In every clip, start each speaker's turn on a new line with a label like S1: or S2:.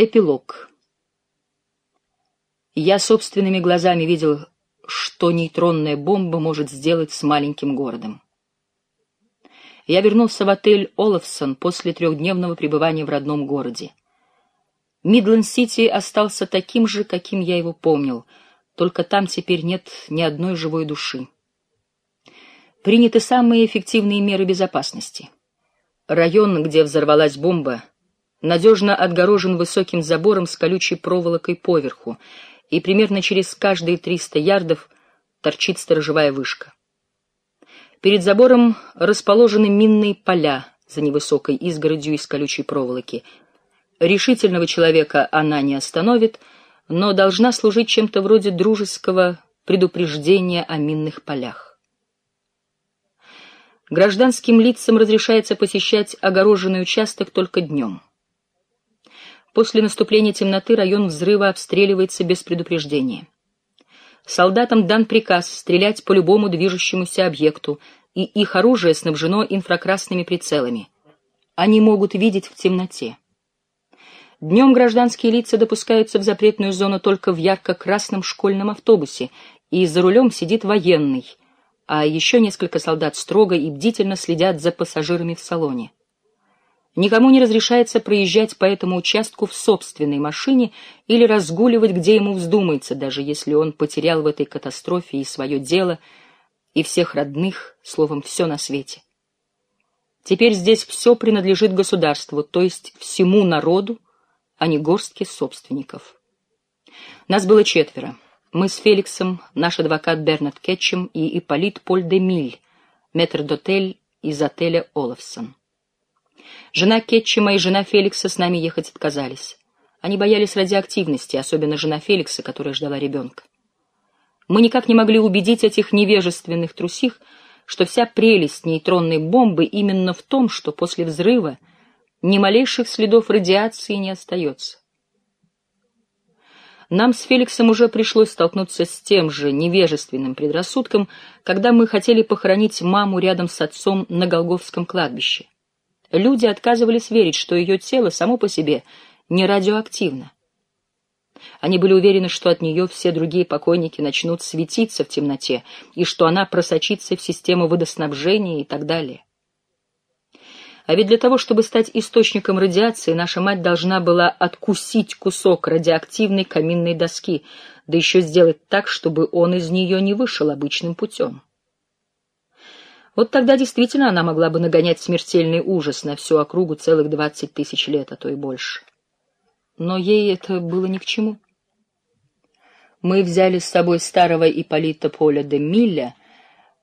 S1: Эпилог. Я собственными глазами видел, что нейтронная бомба может сделать с маленьким городом. Я вернулся в отель «Олафсон» после трехдневного пребывания в родном городе. Мидленд-Сити остался таким же, каким я его помнил, только там теперь нет ни одной живой души. Приняты самые эффективные меры безопасности. Район, где взорвалась бомба — надежно отгорожен высоким забором с колючей проволокой поверху, и примерно через каждые 300 ярдов торчит сторожевая вышка. Перед забором расположены минные поля за невысокой изгородью из колючей проволоки. Решительного человека она не остановит, но должна служить чем-то вроде дружеского предупреждения о минных полях. Гражданским лицам разрешается посещать огороженный участок только днем. После наступления темноты район взрыва обстреливается без предупреждения. Солдатам дан приказ стрелять по любому движущемуся объекту, и их оружие снабжено инфракрасными прицелами. Они могут видеть в темноте. Днем гражданские лица допускаются в запретную зону только в ярко-красном школьном автобусе, и за рулем сидит военный, а еще несколько солдат строго и бдительно следят за пассажирами в салоне. Никому не разрешается проезжать по этому участку в собственной машине или разгуливать, где ему вздумается, даже если он потерял в этой катастрофе и свое дело, и всех родных, словом, все на свете. Теперь здесь все принадлежит государству, то есть всему народу, а не горстке собственников. Нас было четверо. Мы с Феликсом, наш адвокат Бернард Кетчем и Ипполит Поль де Миль, метрдотель из отеля Олафсон. Жена Кетчима и жена Феликса с нами ехать отказались. Они боялись радиоактивности, особенно жена Феликса, которая ждала ребенка. Мы никак не могли убедить этих невежественных трусих, что вся прелесть нейтронной бомбы именно в том, что после взрыва ни малейших следов радиации не остается. Нам с Феликсом уже пришлось столкнуться с тем же невежественным предрассудком, когда мы хотели похоронить маму рядом с отцом на Голговском кладбище. Люди отказывались верить, что ее тело само по себе не радиоактивно. Они были уверены, что от нее все другие покойники начнут светиться в темноте, и что она просочится в систему водоснабжения и так далее. А ведь для того, чтобы стать источником радиации, наша мать должна была откусить кусок радиоактивной каминной доски, да еще сделать так, чтобы он из нее не вышел обычным путем. Вот тогда действительно она могла бы нагонять смертельный ужас на всю округу целых двадцать тысяч лет, а то и больше. Но ей это было ни к чему. Мы взяли с собой старого Ипполита Поля де Милля,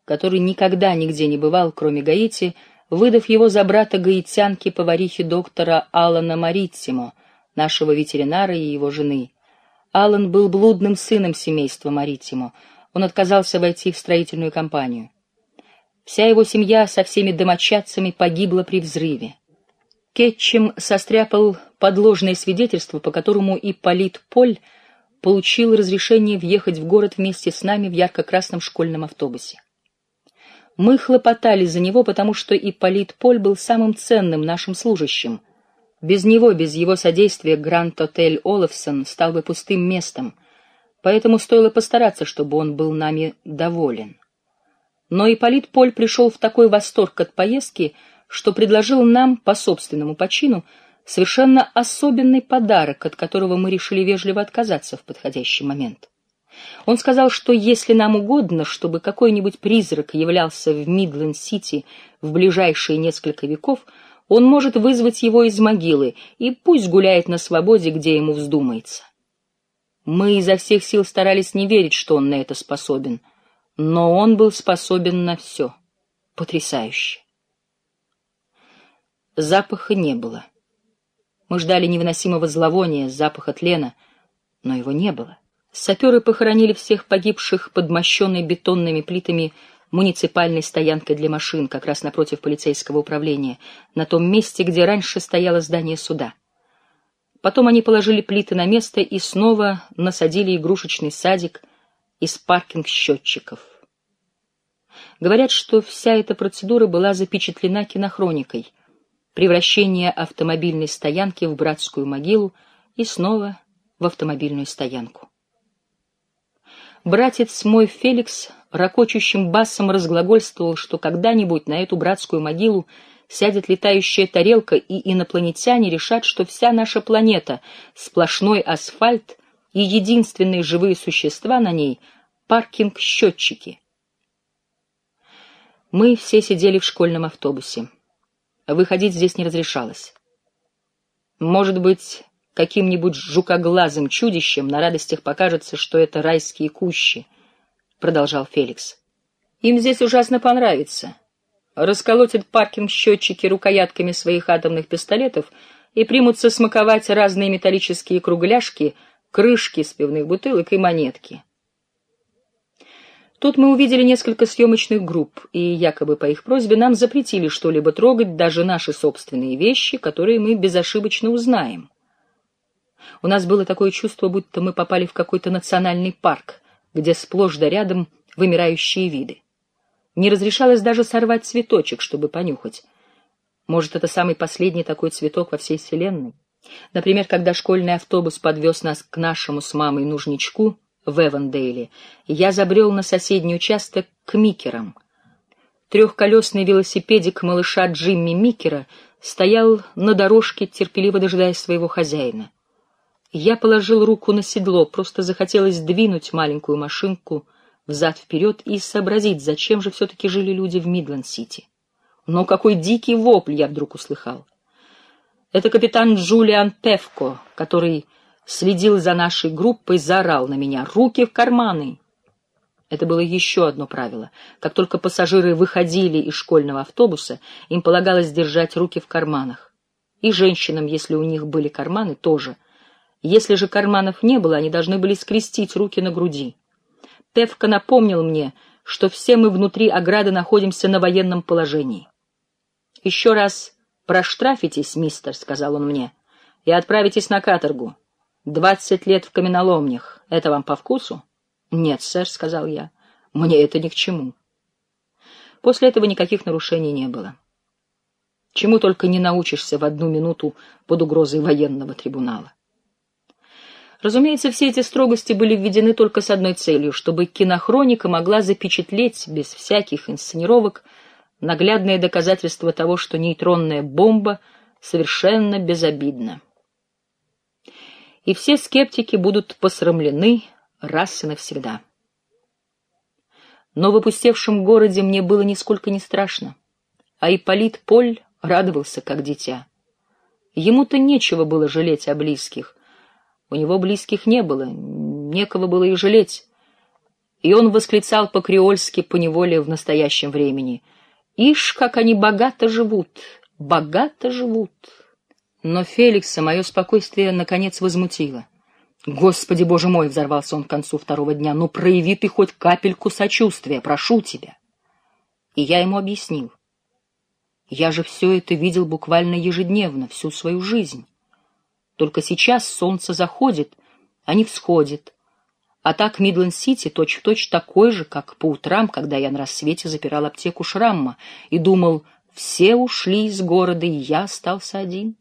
S1: который никогда нигде не бывал, кроме Гаити, выдав его за брата гаитянки-поварихи доктора Алана Мариттимо, нашего ветеринара и его жены. Алан был блудным сыном семейства Мариттимо. Он отказался войти в строительную компанию. Вся его семья со всеми домочадцами погибла при взрыве. Кетчем состряпал подложное свидетельство, по которому Ипполит Поль получил разрешение въехать в город вместе с нами в ярко-красном школьном автобусе. Мы хлопотали за него, потому что Ипполит Поль был самым ценным нашим служащим. Без него, без его содействия, Гранд-отель Олафсон стал бы пустым местом, поэтому стоило постараться, чтобы он был нами доволен. Но Ипполит Поль пришел в такой восторг от поездки, что предложил нам по собственному почину совершенно особенный подарок, от которого мы решили вежливо отказаться в подходящий момент. Он сказал, что если нам угодно, чтобы какой-нибудь призрак являлся в Мидленд-Сити в ближайшие несколько веков, он может вызвать его из могилы и пусть гуляет на свободе, где ему вздумается. Мы изо всех сил старались не верить, что он на это способен — но он был способен на все. Потрясающе. Запаха не было. Мы ждали невыносимого зловония, запаха тлена, но его не было. Саперы похоронили всех погибших под мощенной бетонными плитами муниципальной стоянкой для машин, как раз напротив полицейского управления, на том месте, где раньше стояло здание суда. Потом они положили плиты на место и снова насадили игрушечный садик — из паркинг-счетчиков. Говорят, что вся эта процедура была запечатлена кинохроникой. Превращение автомобильной стоянки в братскую могилу и снова в автомобильную стоянку. Братец мой Феликс ракочущим басом разглагольствовал, что когда-нибудь на эту братскую могилу сядет летающая тарелка, и инопланетяне решат, что вся наша планета — сплошной асфальт, и единственные живые существа на ней — паркинг-счетчики. Мы все сидели в школьном автобусе. Выходить здесь не разрешалось. Может быть, каким-нибудь жукоглазым чудищем на радостях покажется, что это райские кущи, — продолжал Феликс. Им здесь ужасно понравится расколотят паркинг-счетчики рукоятками своих атомных пистолетов и примутся смаковать разные металлические кругляшки, крышки с пивных бутылок и монетки. Тут мы увидели несколько съемочных групп, и якобы по их просьбе нам запретили что-либо трогать, даже наши собственные вещи, которые мы безошибочно узнаем. У нас было такое чувство, будто мы попали в какой-то национальный парк, где сплошь да рядом вымирающие виды. Не разрешалось даже сорвать цветочек, чтобы понюхать. Может, это самый последний такой цветок во всей вселенной? Например, когда школьный автобус подвез нас к нашему с мамой нужничку в Эвандейле, я забрел на соседний участок к Микерам. Трехколесный велосипедик малыша Джимми Микера стоял на дорожке, терпеливо дожидаясь своего хозяина. Я положил руку на седло, просто захотелось двинуть маленькую машинку взад-вперед и сообразить, зачем же все-таки жили люди в Мидленд-Сити. Но какой дикий вопль я вдруг услыхал. Это капитан Джулиан Певко, который следил за нашей группой, заорал на меня «Руки в карманы!». Это было еще одно правило. Как только пассажиры выходили из школьного автобуса, им полагалось держать руки в карманах. И женщинам, если у них были карманы, тоже. Если же карманов не было, они должны были скрестить руки на груди. Тевка напомнил мне, что все мы внутри ограды находимся на военном положении. «Еще раз проштрафитесь, мистер», — сказал он мне, — «и отправитесь на каторгу. Двадцать лет в каменоломнях. Это вам по вкусу?» «Нет, сэр», — сказал я, — «мне это ни к чему». После этого никаких нарушений не было. Чему только не научишься в одну минуту под угрозой военного трибунала. Разумеется, все эти строгости были введены только с одной целью, чтобы кинохроника могла запечатлеть без всяких инсценировок наглядное доказательство того, что нейтронная бомба совершенно безобидна. И все скептики будут посрамлены раз и навсегда. Но в опустевшем городе мне было нисколько не страшно, а Ипполит Поль радовался, как дитя. Ему-то нечего было жалеть о близких, у него близких не было, некого было и жалеть. И он восклицал по-креольски поневоле в настоящем времени. «Ишь, как они богато живут! Богато живут!» Но Феликса мое спокойствие наконец возмутило. «Господи, боже мой!» — взорвался он к концу второго дня. «Ну, прояви ты хоть капельку сочувствия, прошу тебя!» И я ему объяснил. Я же все это видел буквально ежедневно, всю свою жизнь. Только сейчас солнце заходит, а не всходит. А так Мидленд-Сити точь-в-точь такой же, как по утрам, когда я на рассвете запирал аптеку Шрамма и думал, все ушли из города, и я остался один.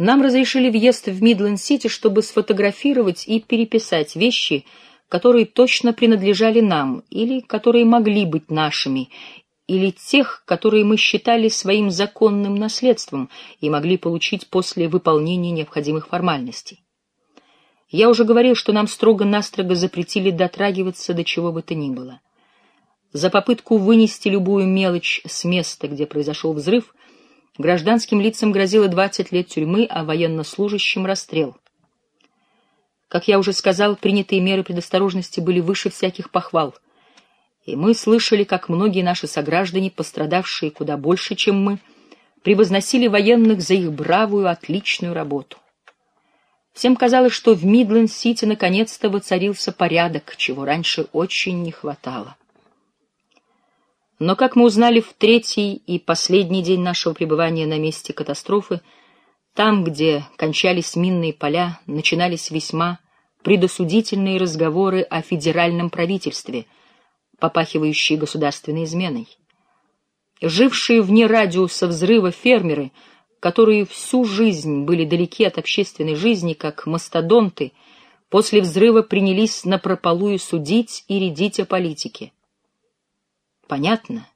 S1: Нам разрешили въезд в Мидленд-Сити, чтобы сфотографировать и переписать вещи, которые точно принадлежали нам или которые могли быть нашими, или тех, которые мы считали своим законным наследством и могли получить после выполнения необходимых формальностей. Я уже говорил, что нам строго-настрого запретили дотрагиваться до чего бы то ни было. За попытку вынести любую мелочь с места, где произошел взрыв, гражданским лицам грозило 20 лет тюрьмы, а военнослужащим — расстрел. Как я уже сказал, принятые меры предосторожности были выше всяких похвал — и мы слышали, как многие наши сограждане, пострадавшие куда больше, чем мы, превозносили военных за их бравую, отличную работу. Всем казалось, что в Мидленд-Сити наконец-то воцарился порядок, чего раньше очень не хватало. Но, как мы узнали в третий и последний день нашего пребывания на месте катастрофы, там, где кончались минные поля, начинались весьма предосудительные разговоры о федеральном правительстве — попахивающие государственной изменой. Жившие вне радиуса взрыва фермеры которые всю жизнь были далеки от общественной жизни, как мастодонты, после взрыва принялись напропалую судить и рядить о политике. Понятно,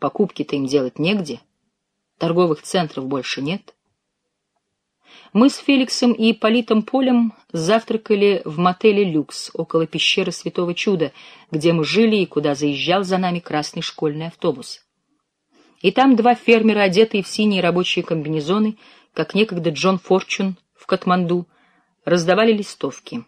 S1: покупки-то им делать негде, торговых центров больше нет. Мы с Феликсом и Политом Полем завтракали в мотеле «Люкс» около пещеры Святого Чуда, где мы жили и куда заезжал за нами красный школьный автобус. И там два фермера, одетые в синие рабочие комбинезоны, как некогда Джон Форчун в Катманду, раздавали листовки.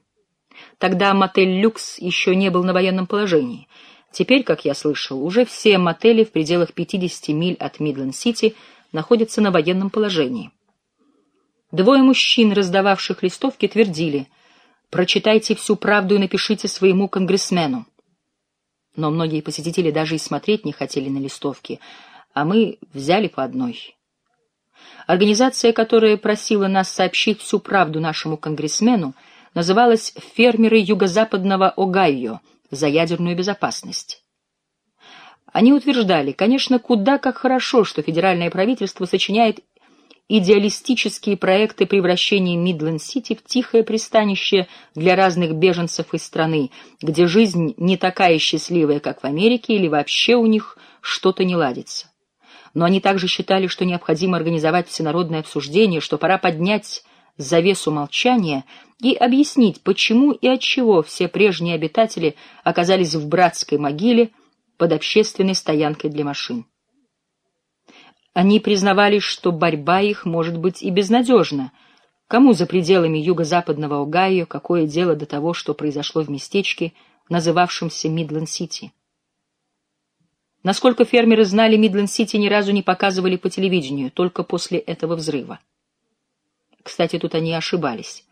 S1: Тогда мотель «Люкс» еще не был на военном положении. Теперь, как я слышал, уже все мотели в пределах 50 миль от Мидленд-Сити находятся на военном положении. Двое мужчин, раздававших листовки, твердили «Прочитайте всю правду и напишите своему конгрессмену». Но многие посетители даже и смотреть не хотели на листовки, а мы взяли по одной. Организация, которая просила нас сообщить всю правду нашему конгрессмену, называлась «Фермеры Юго-Западного Огайо за ядерную безопасность». Они утверждали, конечно, куда как хорошо, что федеральное правительство сочиняет идеалистические проекты превращения Мидленд-Сити в тихое пристанище для разных беженцев из страны, где жизнь не такая счастливая, как в Америке, или вообще у них что-то не ладится. Но они также считали, что необходимо организовать всенародное обсуждение, что пора поднять завесу молчания и объяснить, почему и от чего все прежние обитатели оказались в братской могиле под общественной стоянкой для машин. Они признавали, что борьба их может быть и безнадежна. Кому за пределами юго-западного Огайо какое дело до того, что произошло в местечке, называвшемся Мидленд-Сити? Насколько фермеры знали, Мидленд-Сити ни разу не показывали по телевидению, только после этого взрыва. Кстати, тут они ошибались.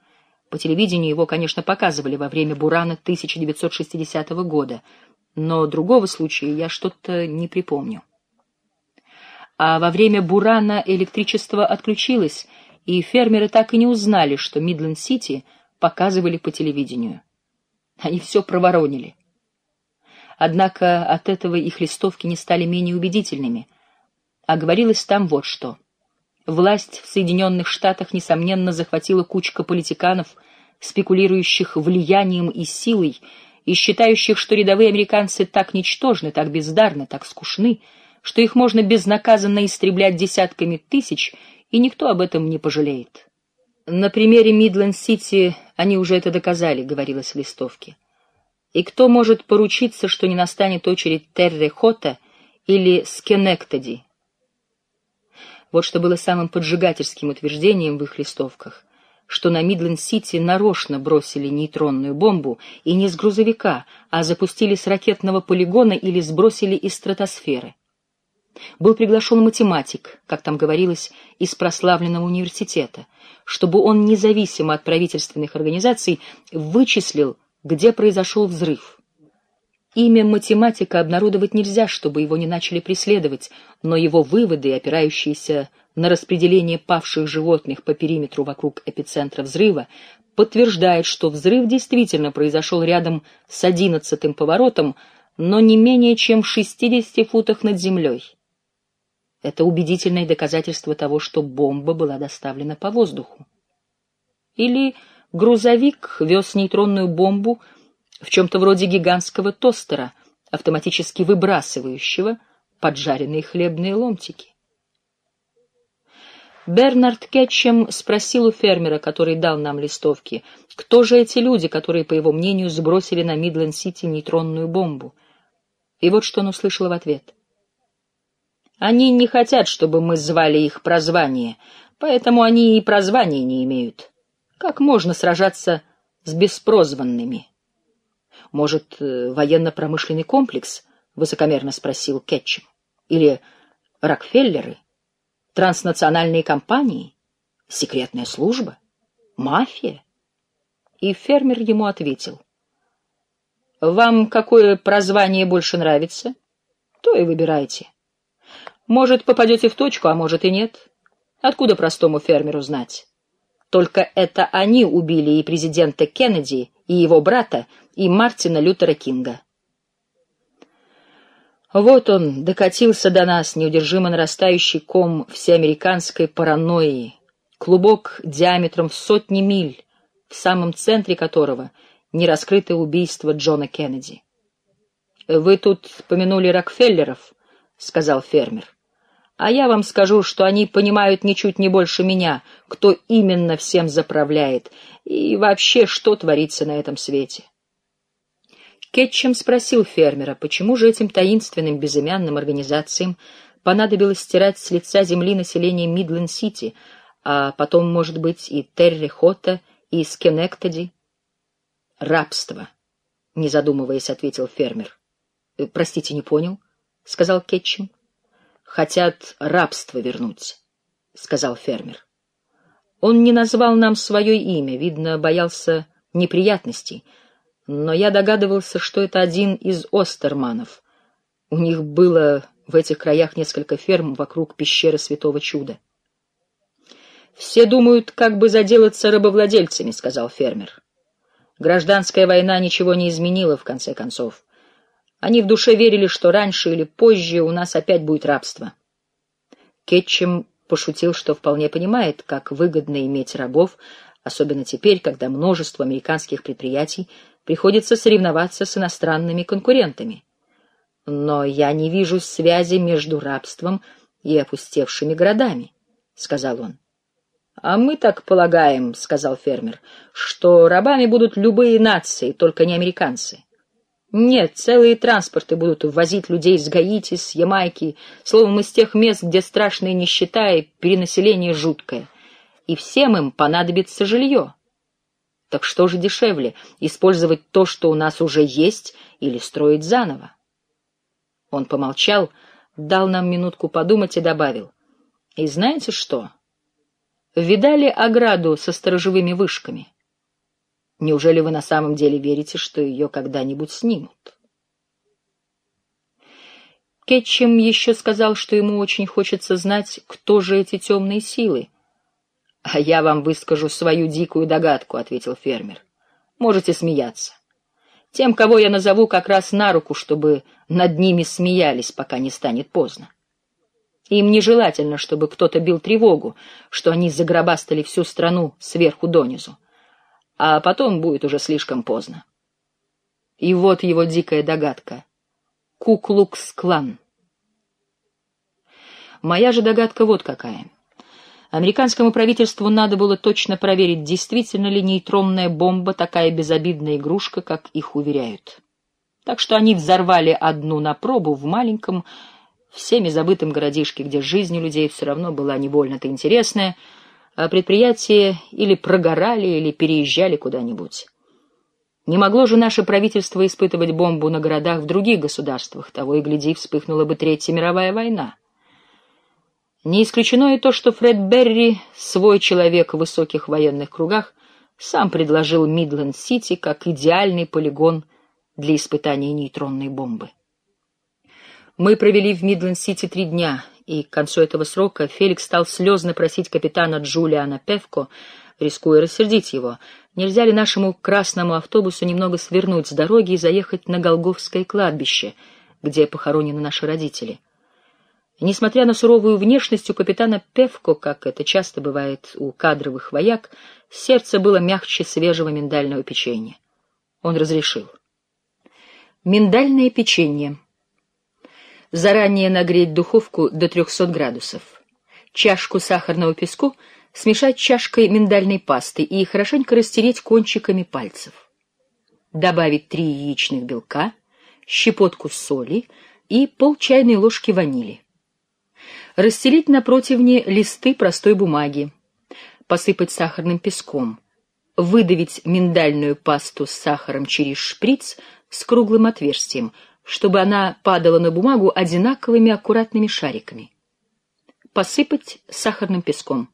S1: По телевидению его, конечно, показывали во время Бурана 1960 года, но другого случая я что-то не припомню а во время бурана электричество отключилось, и фермеры так и не узнали, что Мидленд-Сити показывали по телевидению. Они все проворонили. Однако от этого их листовки не стали менее убедительными, а говорилось там вот что. Власть в Соединенных Штатах, несомненно, захватила кучка политиканов, спекулирующих влиянием и силой, и считающих, что рядовые американцы так ничтожны, так бездарны, так скучны, что их можно безнаказанно истреблять десятками тысяч, и никто об этом не пожалеет. На примере Мидленд-Сити они уже это доказали, говорилось в листовке. И кто может поручиться, что не настанет очередь Терре-Хота или Скенектоди? Вот что было самым поджигательским утверждением в их листовках, что на Мидленд-Сити нарочно бросили нейтронную бомбу и не с грузовика, а запустили с ракетного полигона или сбросили из стратосферы. Был приглашен математик, как там говорилось, из прославленного университета, чтобы он независимо от правительственных организаций вычислил, где произошел взрыв. Имя математика обнародовать нельзя, чтобы его не начали преследовать, но его выводы, опирающиеся на распределение павших животных по периметру вокруг эпицентра взрыва, подтверждают, что взрыв действительно произошел рядом с одиннадцатым поворотом, но не менее чем в 60 футах над землей. Это убедительное доказательство того, что бомба была доставлена по воздуху. Или грузовик вез нейтронную бомбу в чем-то вроде гигантского тостера, автоматически выбрасывающего поджаренные хлебные ломтики. Бернард Кетчем спросил у фермера, который дал нам листовки, кто же эти люди, которые, по его мнению, сбросили на Мидленд-Сити нейтронную бомбу. И вот что он услышал в ответ — они не хотят, чтобы мы звали их прозвание, поэтому они и прозвания не имеют. Как можно сражаться с беспрозванными? Может, э, военно-промышленный комплекс? Высокомерно спросил Кетчем. Или Рокфеллеры? Транснациональные компании? Секретная служба? Мафия? И фермер ему ответил. Вам какое прозвание больше нравится? То и выбирайте. Может, попадете в точку, а может и нет. Откуда простому фермеру знать? Только это они убили и президента Кеннеди, и его брата, и Мартина Лютера Кинга. Вот он докатился до нас, неудержимо нарастающий ком всеамериканской паранойи, клубок диаметром в сотни миль, в самом центре которого нераскрытое убийство Джона Кеннеди. «Вы тут помянули Рокфеллеров», — сказал фермер. «А я вам скажу, что они понимают ничуть не больше меня, кто именно всем заправляет и вообще что творится на этом свете». Кетчем спросил фермера, почему же этим таинственным безымянным организациям понадобилось стирать с лица земли население Мидленд-Сити, а потом, может быть, и Терри-Хотта, и Скенектоди. «Рабство», — не задумываясь, ответил фермер. «Э, «Простите, не понял», — сказал Кетчем. «Хотят рабство вернуть», — сказал фермер. Он не назвал нам свое имя, видно, боялся неприятностей, но я догадывался, что это один из Остерманов. У них было в этих краях несколько ферм вокруг пещеры Святого Чуда. «Все думают, как бы заделаться рабовладельцами», — сказал фермер. «Гражданская война ничего не изменила, в конце концов. Они в душе верили, что раньше или позже у нас опять будет рабство». Кетчем пошутил, что вполне понимает, как выгодно иметь рабов, особенно теперь, когда множество американских предприятий приходится соревноваться с иностранными конкурентами. Но я не вижу связи между рабством и опустевшими городами, — сказал он. — А мы так полагаем, — сказал фермер, — что рабами будут любые нации, только не американцы. Нет, целые транспорты будут ввозить людей с Гаити, с Ямайки, словом, из тех мест, где страшная нищета и перенаселение жуткое. И всем им понадобится жилье. Так что же дешевле, использовать то, что у нас уже есть, или строить заново? Он помолчал, дал нам минутку подумать и добавил. И знаете что? Видали ограду со сторожевыми вышками? Неужели вы на самом деле верите, что ее когда-нибудь снимут? Кетчем еще сказал, что ему очень хочется знать, кто же эти темные силы, — А я вам выскажу свою дикую догадку, — ответил фермер. — Можете смеяться. Тем, кого я назову, как раз на руку, чтобы над ними смеялись, пока не станет поздно. Им нежелательно, чтобы кто-то бил тревогу, что они загробастали всю страну сверху донизу. А потом будет уже слишком поздно. И вот его дикая догадка. Куклукс-клан. Моя же догадка вот какая — Американскому правительству надо было точно проверить, действительно ли нейтронная бомба такая безобидная игрушка, как их уверяют. Так что они взорвали одну на пробу в маленьком, всеми забытом городишке, где жизнь у людей все равно была не больно-то интересная, а предприятия или прогорали, или переезжали куда-нибудь. Не могло же наше правительство испытывать бомбу на городах в других государствах, того и гляди, вспыхнула бы Третья мировая война. Не исключено и то, что Фред Берри, свой человек в высоких военных кругах, сам предложил Мидленд-Сити как идеальный полигон для испытания нейтронной бомбы. Мы провели в Мидленд-Сити три дня, и к концу этого срока Феликс стал слезно просить капитана Джулиана Певко, рискуя рассердить его, нельзя ли нашему красному автобусу немного свернуть с дороги и заехать на Голговское кладбище, где похоронены наши родители. Несмотря на суровую внешность у капитана Певко, как это часто бывает у кадровых вояк, сердце было мягче свежего миндального печенья. Он разрешил. Миндальное печенье. Заранее нагреть духовку до 300 градусов. Чашку сахарного песку смешать чашкой миндальной пасты и хорошенько растереть кончиками пальцев. Добавить три яичных белка, щепотку соли и пол чайной ложки ванили расстелить на противне листы простой бумаги, посыпать сахарным песком, выдавить миндальную пасту с сахаром через шприц с круглым отверстием, чтобы она падала на бумагу одинаковыми аккуратными шариками. Посыпать сахарным песком.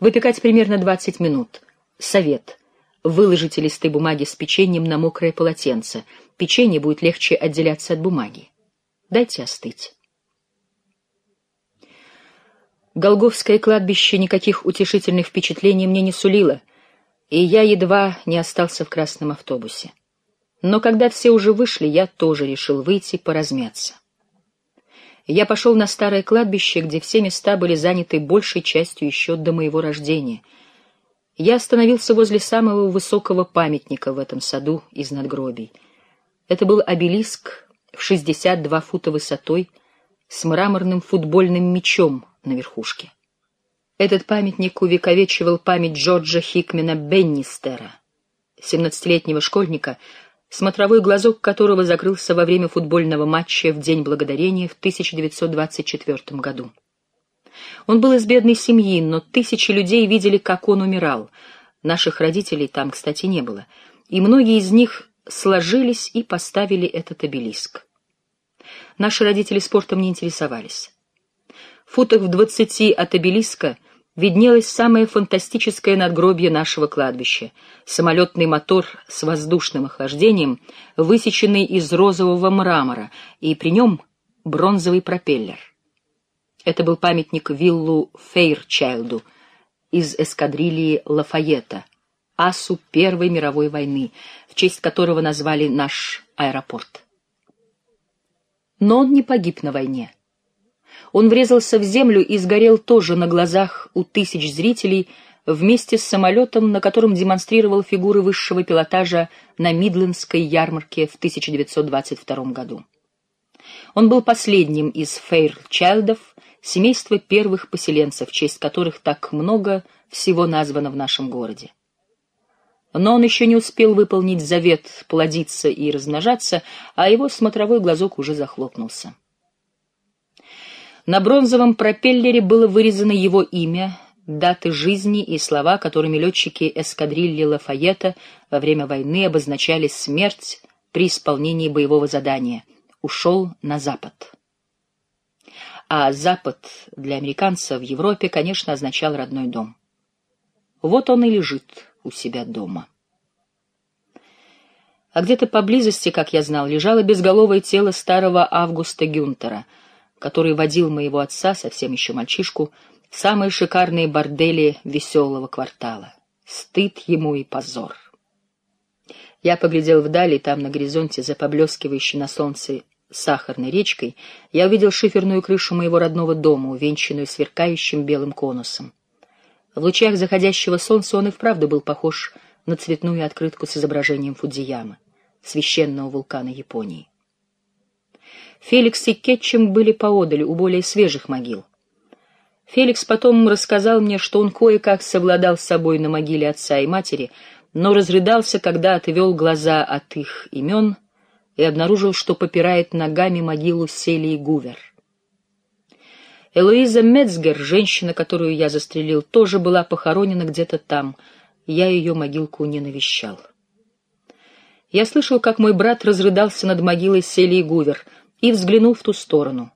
S1: Выпекать примерно 20 минут. Совет. Выложите листы бумаги с печеньем на мокрое полотенце. Печенье будет легче отделяться от бумаги. Дайте остыть. Голговское кладбище никаких утешительных впечатлений мне не сулило, и я едва не остался в красном автобусе. Но когда все уже вышли, я тоже решил выйти поразмяться. Я пошел на старое кладбище, где все места были заняты большей частью еще до моего рождения. Я остановился возле самого высокого памятника в этом саду из надгробий. Это был обелиск в 62 фута высотой с мраморным футбольным мячом на верхушке. Этот памятник увековечивал память Джорджа Хикмена Беннистера, 17-летнего школьника, смотровой глазок которого закрылся во время футбольного матча в День Благодарения в 1924 году. Он был из бедной семьи, но тысячи людей видели, как он умирал. Наших родителей там, кстати, не было, и многие из них сложились и поставили этот обелиск. Наши родители спортом не интересовались. В футах в двадцати от обелиска виднелось самое фантастическое надгробие нашего кладбища — самолетный мотор с воздушным охлаждением, высеченный из розового мрамора, и при нем бронзовый пропеллер. Это был памятник виллу Фейрчайлду из эскадрильи Лафайета, асу Первой мировой войны, в честь которого назвали наш аэропорт. Но он не погиб на войне. Он врезался в землю и сгорел тоже на глазах у тысяч зрителей вместе с самолетом, на котором демонстрировал фигуры высшего пилотажа на Мидлендской ярмарке в 1922 году. Он был последним из Фейрчайлдов, семейства первых поселенцев, в честь которых так много всего названо в нашем городе. Но он еще не успел выполнить завет плодиться и размножаться, а его смотровой глазок уже захлопнулся. На бронзовом пропеллере было вырезано его имя, даты жизни и слова, которыми летчики эскадрильи Лафайета во время войны обозначали смерть при исполнении боевого задания. Ушел на запад. А запад для американца в Европе, конечно, означал родной дом. Вот он и лежит у себя дома. А где-то поблизости, как я знал, лежало безголовое тело старого Августа Гюнтера — который водил моего отца, совсем еще мальчишку, в самые шикарные бордели веселого квартала. Стыд ему и позор. Я поглядел вдаль, и там на горизонте, за поблескивающей на солнце сахарной речкой, я увидел шиферную крышу моего родного дома, увенчанную сверкающим белым конусом. В лучах заходящего солнца он и вправду был похож на цветную открытку с изображением Фудзиямы, священного вулкана Японии. Феликс и Кетчем были поодаль, у более свежих могил. Феликс потом рассказал мне, что он кое-как совладал с собой на могиле отца и матери, но разрыдался, когда отвел глаза от их имен и обнаружил, что попирает ногами могилу Селии Гувер. Элоиза Мецгер, женщина, которую я застрелил, тоже была похоронена где-то там. Я ее могилку не навещал. Я слышал, как мой брат разрыдался над могилой Селии Гувер — и взглянул в ту сторону.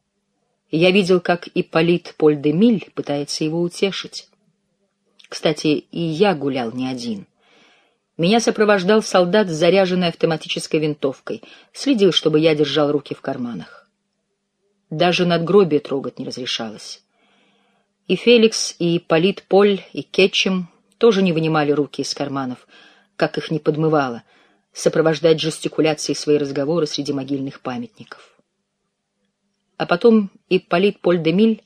S1: Я видел, как Ипполит Поль-де-Миль пытается его утешить. Кстати, и я гулял не один. Меня сопровождал солдат с заряженной автоматической винтовкой, следил, чтобы я держал руки в карманах. Даже надгробие трогать не разрешалось. И Феликс, и Полит Поль, и Кетчем тоже не вынимали руки из карманов, как их не подмывало, сопровождать жестикуляцией свои разговоры среди могильных памятников. А потом Ипполит Поль-де-Миль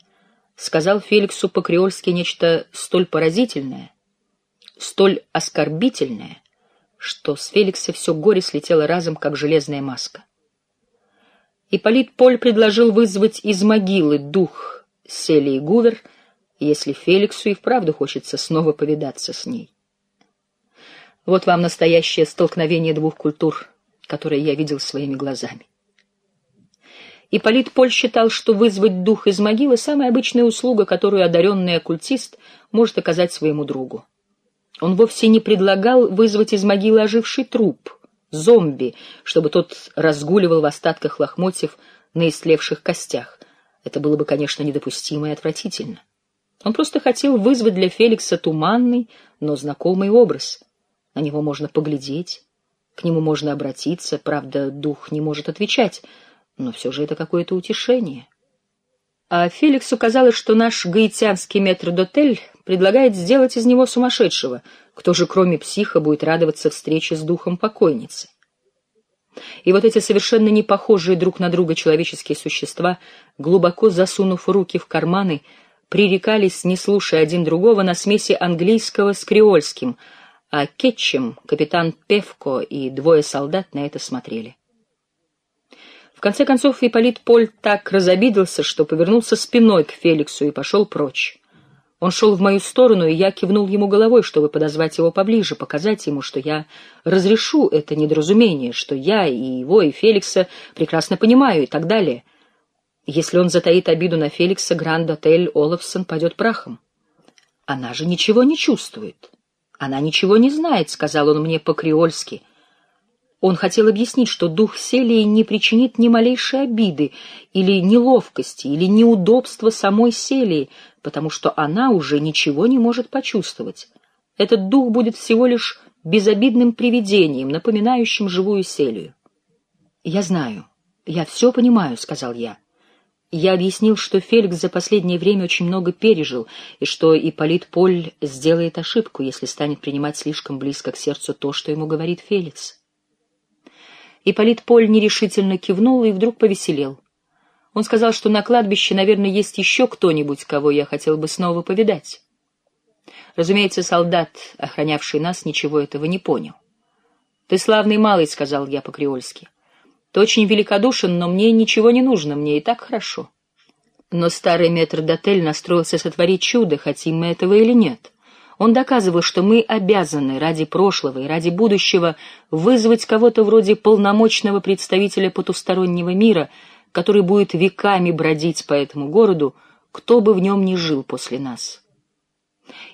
S1: сказал Феликсу по-креольски нечто столь поразительное, столь оскорбительное, что с Феликса все горе слетело разом, как железная маска. Ипполит Поль предложил вызвать из могилы дух Селии Гувер, если Феликсу и вправду хочется снова повидаться с ней. Вот вам настоящее столкновение двух культур, которое я видел своими глазами. Ипполит Поль считал, что вызвать дух из могилы — самая обычная услуга, которую одаренный оккультист может оказать своему другу. Он вовсе не предлагал вызвать из могилы оживший труп, зомби, чтобы тот разгуливал в остатках лохмотьев на истлевших костях. Это было бы, конечно, недопустимо и отвратительно. Он просто хотел вызвать для Феликса туманный, но знакомый образ. На него можно поглядеть, к нему можно обратиться, правда, дух не может отвечать — но все же это какое-то утешение. А Феликсу казалось, что наш гаитянский метрдотель предлагает сделать из него сумасшедшего, кто же кроме психа будет радоваться встрече с духом покойницы. И вот эти совершенно не похожие друг на друга человеческие существа, глубоко засунув руки в карманы, пререкались, не слушая один другого, на смеси английского с креольским, а Кетчем, капитан Певко и двое солдат на это смотрели. В конце концов Ипполит Поль так разобиделся, что повернулся спиной к Феликсу и пошел прочь. Он шел в мою сторону, и я кивнул ему головой, чтобы подозвать его поближе, показать ему, что я разрешу это недоразумение, что я и его, и Феликса прекрасно понимаю и так далее. Если он затаит обиду на Феликса, Гранд-отель Олафсон пойдет прахом. Она же ничего не чувствует. Она ничего не знает, — сказал он мне по-креольски — он хотел объяснить, что дух Селии не причинит ни малейшей обиды или неловкости, или неудобства самой Селии, потому что она уже ничего не может почувствовать. Этот дух будет всего лишь безобидным привидением, напоминающим живую Селию. «Я знаю, я все понимаю», — сказал я. Я объяснил, что Феликс за последнее время очень много пережил, и что Ипполит Поль сделает ошибку, если станет принимать слишком близко к сердцу то, что ему говорит Феликс. Ипполит Поль нерешительно кивнул и вдруг повеселел. Он сказал, что на кладбище, наверное, есть еще кто-нибудь, кого я хотел бы снова повидать. Разумеется, солдат, охранявший нас, ничего этого не понял. «Ты славный малый», — сказал я по-креольски. «Ты очень великодушен, но мне ничего не нужно, мне и так хорошо». Но старый метрдотель настроился сотворить чудо, хотим мы этого или нет. Он доказывал, что мы обязаны ради прошлого и ради будущего вызвать кого-то вроде полномочного представителя потустороннего мира, который будет веками бродить по этому городу, кто бы в нем ни жил после нас.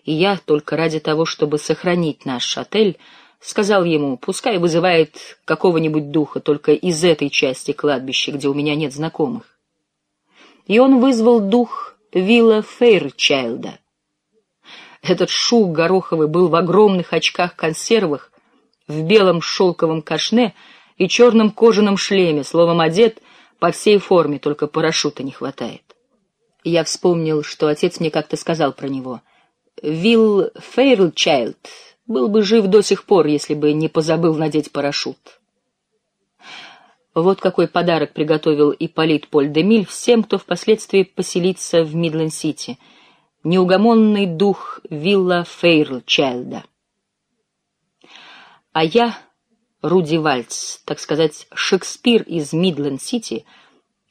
S1: И я, только ради того, чтобы сохранить наш отель, сказал ему, пускай вызывает какого-нибудь духа только из этой части кладбища, где у меня нет знакомых. И он вызвал дух Вилла Фейрчайлда. Этот шук гороховый был в огромных очках-консервах, в белом шелковом кашне и черном кожаном шлеме, словом, одет по всей форме, только парашюта не хватает. Я вспомнил, что отец мне как-то сказал про него. Вилл Фейрчайлд был бы жив до сих пор, если бы не позабыл надеть парашют. Вот какой подарок приготовил Ипполит Поль де Миль всем, кто впоследствии поселится в Мидленд-Сити — неугомонный дух Вилла Фейрчайлда. А я, Руди Вальц, так сказать, Шекспир из Мидленд-Сити,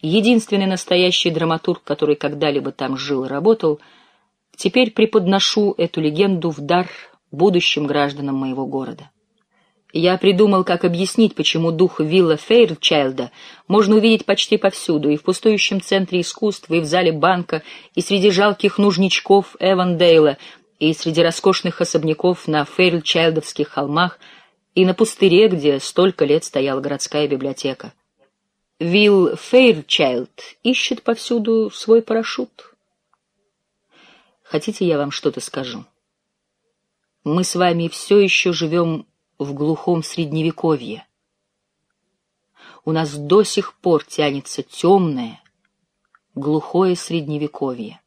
S1: единственный настоящий драматург, который когда-либо там жил и работал, теперь преподношу эту легенду в дар будущим гражданам моего города. Я придумал, как объяснить, почему дух вилла Фейрчайлда можно увидеть почти повсюду, и в пустующем центре искусства, и в зале банка, и среди жалких нужничков Эвандейла, и среди роскошных особняков на Фейрчайлдовских холмах, и на пустыре, где столько лет стояла городская библиотека. Вилл Фейрчайлд ищет повсюду свой парашют. Хотите, я вам что-то скажу? Мы с вами все еще живем в глухом средневековье. У нас до сих пор тянется темное, глухое средневековье.